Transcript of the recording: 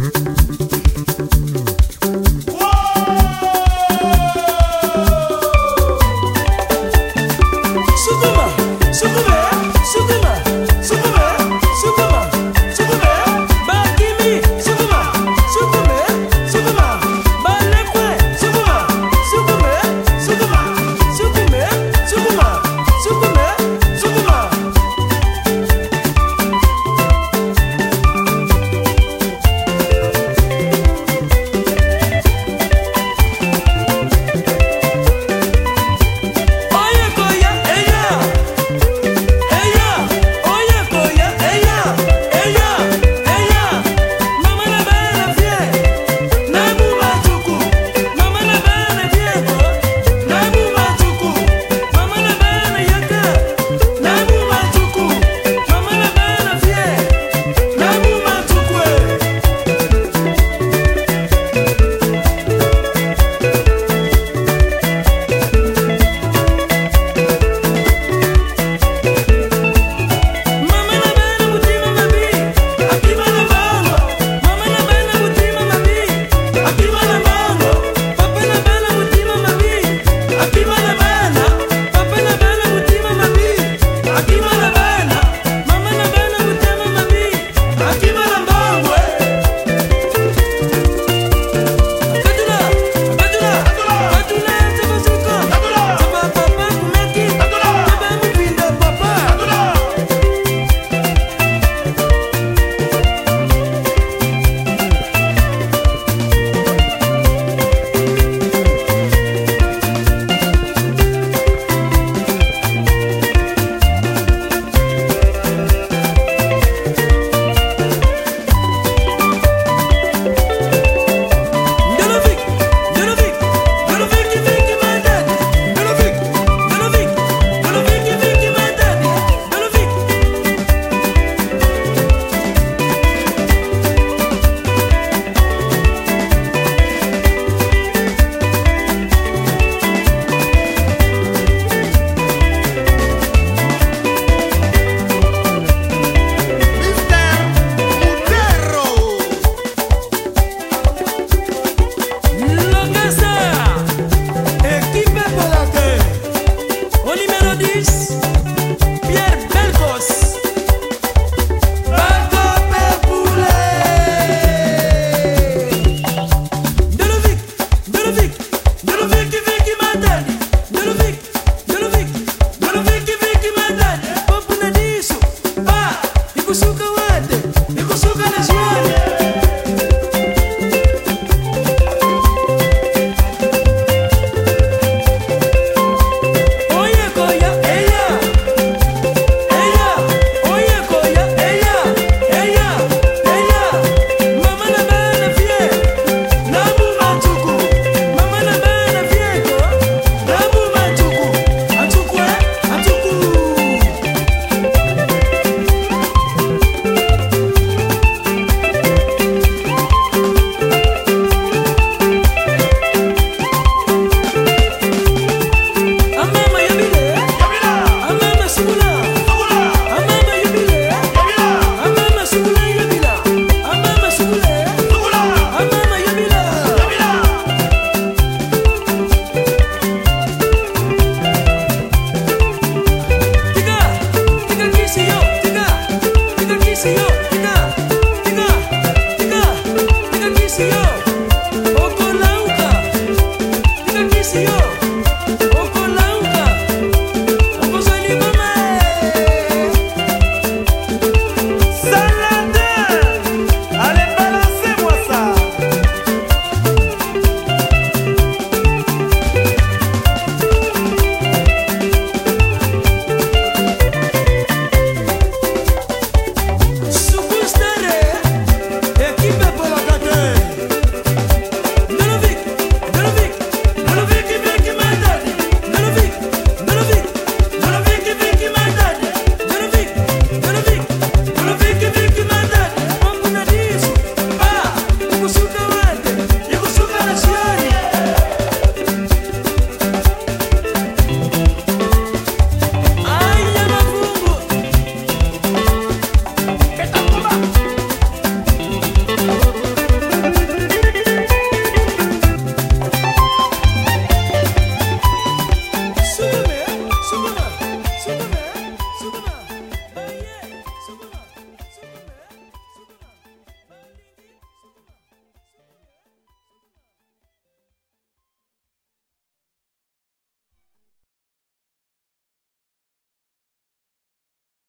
Mm-hmm. I be my